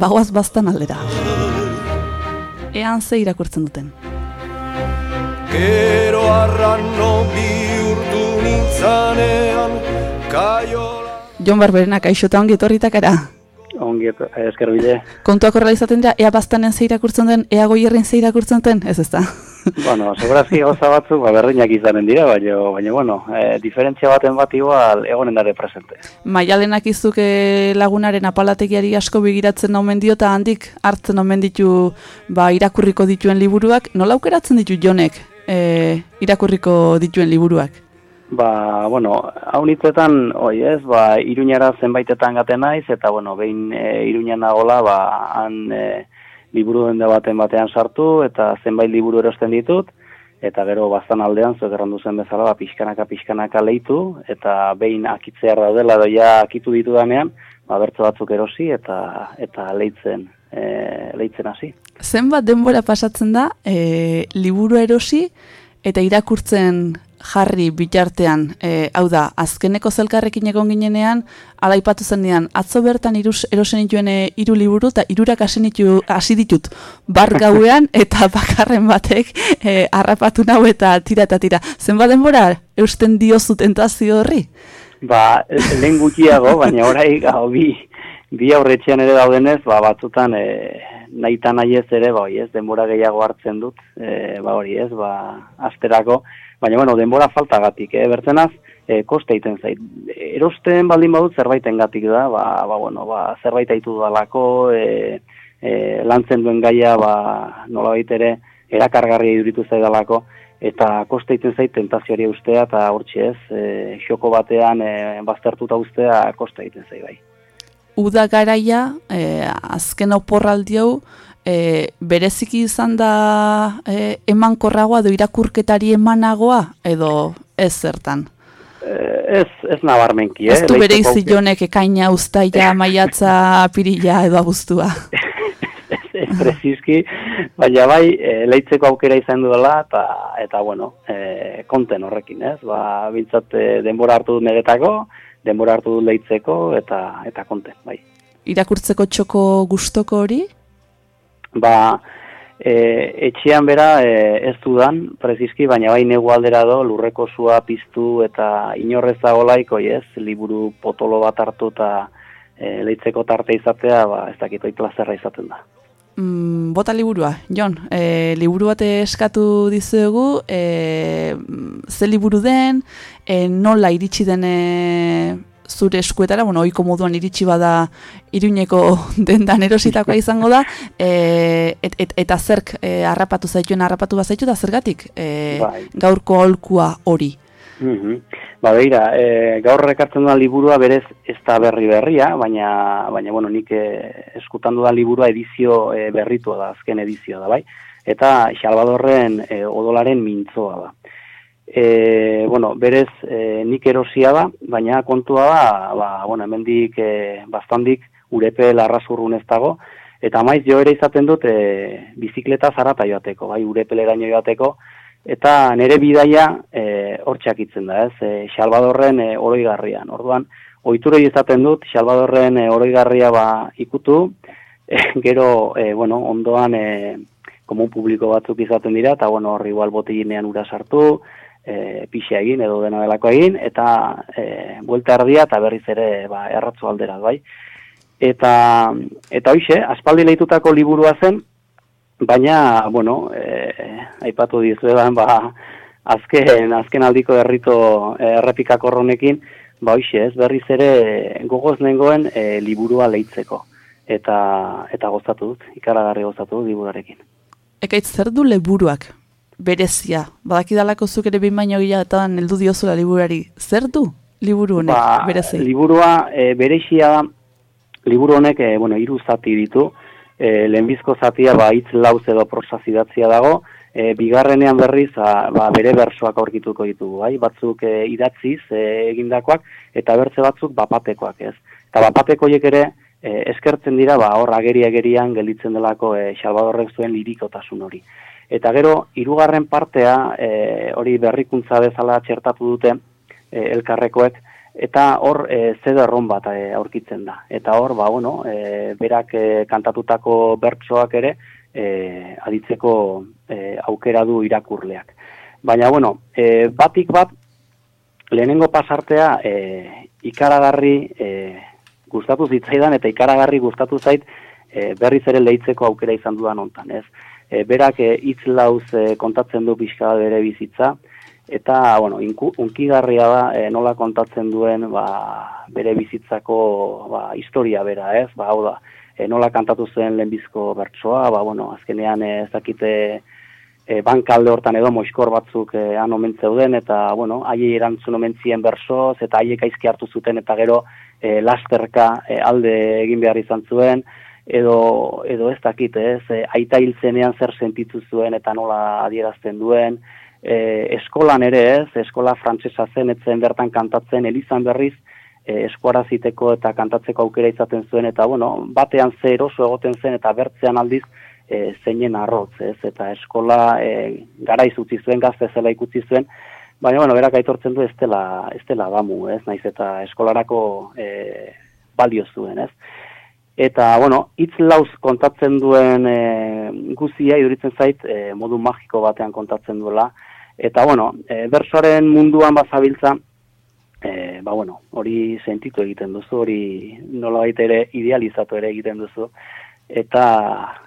bagoaz bastan aldera. Ean ze irakurtzen duten. Gero arrano bihurtu nintzanean kaiola Jon Barberena, kaixota ongi etorritak ara. ongi esker bide. Kontuak horrela izaten dira, ea bastanen ze irakurtzen den, ea goierrin ze irakurtzen duten, ez ez da. bueno, segurazki gauza batzuk, ba, berdinak izanen dira, baina, baina bueno, e, diferentzia baten bat igual egonen dare presente. Maialenak izuke lagunaren apalategiari asko begiratzen omen dio eta handik hartzen omen ditu ba, irakurriko dituen liburuak, nola aukeratzen ditu jonek e, irakurriko dituen liburuak? Ba, bueno, hau nitzetan, oi ez, ba, iruñara zenbaitetan gaten naiz, eta, bueno, behin e, iruñan nagola, ba, han e, liburu dende baten batean sartu, eta zenbait liburu erosten ditut, eta gero bastan aldean, zuek errandu zen bezala, ba, pixkanaka, pixkanaka leitu, eta behin akitzear daudela, doia akitu ditu danean, ba, bertzo batzuk erosi, eta eta leitzen, e, leitzen hasi. Zenbat denbora pasatzen da, e, liburu erosi eta irakurtzen jarri bitartean, e, hau da, azkeneko zelkarrekin egon ginenean, alaipatu zenean, atzo bertan irus, erosen dituen e, iru liburu, eta irurak hasi, ditut bar gauean, eta bakarren batek e, harrapatu nau eta tira eta tira. Zenbat denbora, eusten diozu tentazio horri? Ba, lehen gutxiago, baina orai gau bi, bi aurretxean ere daudenez, ba, batzutan e, nahi eta nahi ez ere, ba, ez, denbora gehiago hartzen dut, e, ba, hori ez, ba, asterako, baina, bueno, denbora faltagatik, eh, bertzenaz, e, koste egiten zait. Erosten baldin badut zerbaiten gatik da, ba, ba, bueno, ba, zerbait aitu dalako, e, e, lantzen duen gaia, ba, nola ere, erakargarria iduritu zaidalako, eta koste egiten zait tentazioari ustea, eta hortxe ez, e, xoko batean e, baztertuta ustea koste egiten zait bai. Uda garaia, e, azken oporraldi hau, e, bereziki izan da e, emankorragoa edo irakurketari emanagoa edo ez zertan? Eh, ez, ez nabarmenki, eh? Ez du bere izi jonek ekaina, ustaia, maiatza, apirila edo abuztua. ez, ez prezizki, baina bai, e, leitzeko aukera izan duela, eta, eta bueno, e, konten horrekin, ez? Ba, bintzat e, denbora hartu dut neretako, denbora hartu dut leitzeko, eta, eta konten, bai. Irakurtzeko txoko gustoko hori? Ba, e, etxean bera e, ez dudan, prezizki, baina bai negu aldera do, lurreko zua piztu eta inorrezago laiko, ez, liburu potolo bat hartu eta e, leitzeko tarte izatea, ba, ez dakitoi plazerra izaten da. Mm, bota liburua, Jon, e, liburu bat eskatu dizuegu, e, ze liburu den, e, nola iritsi den e, zure eskuetara, bueno, oiko moduan iritsi bada iruñeko dendan erositakoa izango da, e, et, et, eta zerk e, harrapatu zaituen harrapatu bazaitu da zergatik e, Bai. gaurko aholkua hori. Mm Ba, beira, e, gaur rekartzen dudan liburua berez ez da berri berria, baina, baina bueno, nik e, eskutan dudan liburua edizio e, berritua da, azken edizioa da, bai? Eta Salvadorren e, odolaren mintzoa da. E, bueno, berez e, nik erosia da, baina kontua da, ba, bueno, hemendik e, bastandik urepe larrasurrun ez dago, eta maiz jo ere izaten dut e, bizikleta zarata joateko, bai, urepeleraino joateko, eta nere bidaia e, hortxak itzen da, ez, e, Salvadorren e, oroigarrian. Orduan, ohituroi izaten dut, Salvadorren e, oroigarria ba ikutu, e, gero, e, bueno, ondoan e, komun publiko batzuk izaten dira, eta bueno, horri igual botiginean ura sartu, e, pixe egin edo dena delako egin, eta e, buelta erdia eta berriz ere ba, erratzu aldera, bai. Eta, eta hoxe, aspaldi lehitutako liburua zen, baina, bueno, e, aipatu dizuedan, ba, azken, azken aldiko errito e, errepikakorronekin, ba hoxe, ez berriz ere gogoz nengoen e, liburua lehitzeko. Eta, eta gozatu dut, ikaragarri gozatu dut liburuarekin. Ekaitz zer du leburuak berezia? Badakidalako zuk ere behin baino gehiagotan heldu diozula liburari. Zer du liburu honek Ba, berezi? liburua e, berezia da, liburu honek, e, bueno, hiru zati ditu, e, lehenbizko zatia, ba, hitz lauz edo prosa zidatzia dago, e, bigarrenean berriz, a, ba, bere bersoak aurkituko ditugu, bai? batzuk e, idatziz e, egindakoak, eta bertze batzuk bapatekoak, ez? Eta bapateko horiek ere, e, eskertzen dira, ba, hor ageri-agerian gelditzen delako e, Salvadorrek zuen lirikotasun hori. Eta gero, hirugarren partea, e, hori berrikuntza bezala txertatu dute, e, elkarrekoek, eta hor e, zederron bat e, aurkitzen da. Eta hor, ba, bueno, e, berak e, kantatutako bertsoak ere e, aditzeko e, aukera du irakurleak. Baina, bueno, e, batik bat, lehenengo pasartea e, ikaragarri e, gustatu zitzaidan eta ikaragarri gustatu zait e, berriz ere leitzeko aukera izan dudan ontan, ez? E, berak hitz e, lauz e, kontatzen du pixka bere bizitza, eta, bueno, inku, unkigarria da e, nola kontatzen duen ba, bere bizitzako ba, historia bera, ez? Ba, hau da, e, nola kantatu zen lehenbizko bertsoa, ba, bueno, azkenean ez dakite e, bankalde hortan edo moiskor batzuk e, han omen zeuden, eta, bueno, haiei erantzun omen zien bersoz, eta haiek aizki hartu zuten, eta gero e, lasterka e, alde egin behar izan zuen, edo, edo ez dakit, ez, e, aita hiltzenean zer sentitu zuen eta nola adierazten duen, e, eskolan ere ez, eskola frantsesa zen, etzen bertan kantatzen, elizan berriz, e, eskuaraziteko eta kantatzeko aukera izaten zuen, eta bueno, batean ze eroso egoten zen, eta bertzean aldiz, e, zeinen arrotz, ez, eta eskola e, gara izutzi zuen, gazte zela ikusi zuen, Baina, bueno, berak aitortzen du ez dela, ez dela damu, ez, naiz eta eskolarako e, balio zuen, ez. Eta, bueno, hitz lauz kontatzen duen e, guzia, iduritzen zait, e, modu magiko batean kontatzen duela. Eta, bueno, e, bersoaren munduan bazabiltza, e, ba, bueno, hori sentitu egiten duzu, hori nola ere idealizatu ere egiten duzu, eta,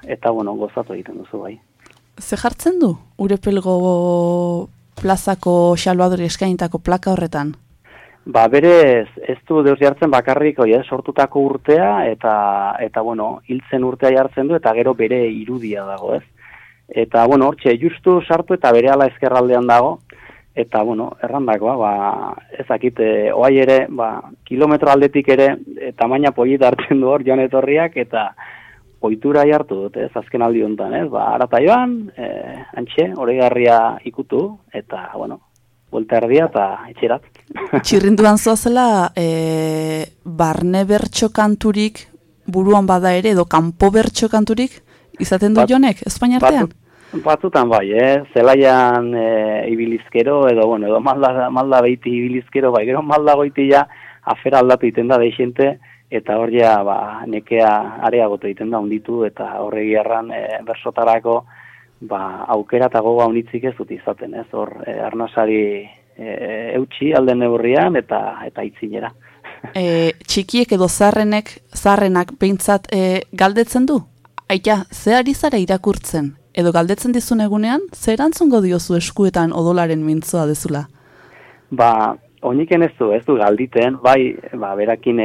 eta bueno, gozatu egiten duzu, bai. Ze jartzen du, urepelgo plazako xalbadori eskainitako plaka horretan? Ba, berez, ez du deus jartzen bakarrik, oi, sortutako urtea, eta, eta bueno, hiltzen urtea jartzen du, eta gero bere irudia dago, ez? Eta, bueno, hortxe, justu sartu eta bere ala ezkerraldean dago, eta, bueno, errandakoa, ba, ezakit, e, oai ere, ba, kilometro aldetik ere, e, tamaina polit hartzen du hor, joan etorriak, eta oitura jartu dut, ez, azken aldi honetan, ez? Ba, arata joan, e, antxe, garria ikutu, eta, bueno, buelta erdia eta etxerat. Txirrinduan zoazela, e, barne bertxo kanturik buruan bada ere, edo kanpo bertxo kanturik, izaten du Bat, jonek, Espainiartean? Batzutan bai, eh? zelaian e, ibilizkero, edo, bueno, edo malda, malda behiti ibilizkero, bai, gero malda goiti ja, afera aldatu iten da deixente, eta hor ja, ba, nekea areagotu iten da unditu, eta horregi erran e, bersotarako, ba, aukera eta goga unitzik ez dut izaten, ez, hor, e, arnasari e, eutxi alden neurrian eta eta itzinera. E, txikiek edo zarrenek, zarrenak behintzat e, galdetzen du? Aita, ze ari zara irakurtzen? Edo galdetzen dizun egunean, zer antzungo diozu eskuetan odolaren mintzoa dezula? Ba, oniken ez du, ez du galditen, bai, ba, berakin,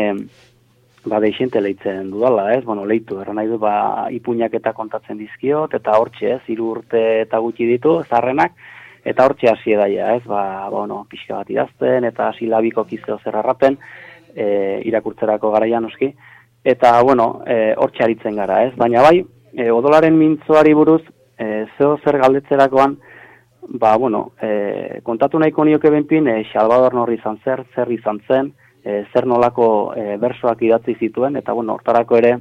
ba, deixente leitzen dudala, ez, bueno, leitu, erra nahi du, ba, ipuñak eta kontatzen dizkiot, eta hortxe, ez, iru urte eta gutxi ditu, zarrenak, eta hortxe hasi edaia, ez, ba, bueno, pixka bat idazten, eta hasi labiko kizeo zerrarraten, e, irakurtzerako garaian oski, eta, bueno, e, hortxe gara, ez, baina bai, e, odolaren mintzoari buruz, e, zeo zer galdetzerakoan, ba, bueno, e, kontatu nahiko nioke benpin, e, Salvador Norri izan zer, zer izan zen, e, zer nolako e, bersoak idatzi zituen, eta bueno, hortarako ere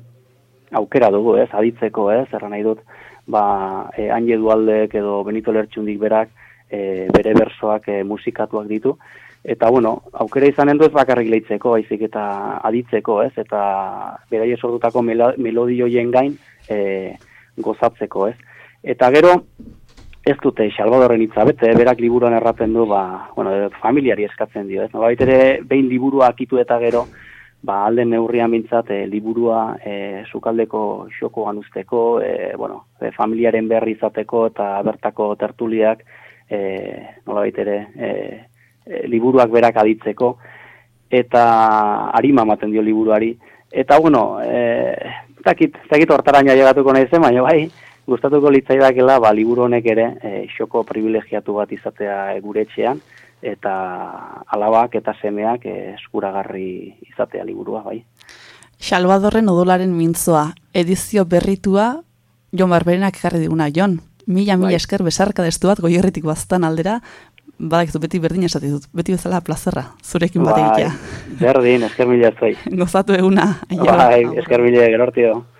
aukera dugu, ez, aditzeko, ez, erra nahi dut, ba, e, Anje Dualdek edo Benito Lertxundik berak e, bere bersoak e, musikatuak ditu, eta bueno, aukera izanen du ez bakarrik lehitzeko, baizik eta aditzeko, ez, eta beraie sortutako melodioien gain e, gozatzeko, ez. Eta gero, ez dute Salvadorren hitza berak liburuan erraten du, ba, bueno, familiari eskatzen dio, ez? No, ere behin liburua akitu eta gero, ba, alden neurrian bintzat, e, liburua e, sukaldeko xoko usteko, e, bueno, e, familiaren berri izateko eta bertako tertuliak, e, nola ere, e, liburuak berak aditzeko, eta harima ematen dio liburuari, eta, bueno, e, takit, takit hortaraina llegatuko nahi zen, baina bai, gustatuko litzaidakela ba liburu honek ere e, xoko privilegiatu bat izatea e, gure etxean eta alabak eta semeak e, eskuragarri izatea liburua bai. Salvadorren odolaren mintzoa, edizio berritua Jon Barberenak ekarri diguna, Jon. Mila, mila bai. esker besarka destu bat goierritik baztan aldera, badak beti berdin esate dut, beti bezala plazerra, zurekin bat bai, egitea. Berdin, esker mila zuei. Gozatu eguna. Bai, esker mila, gerortio.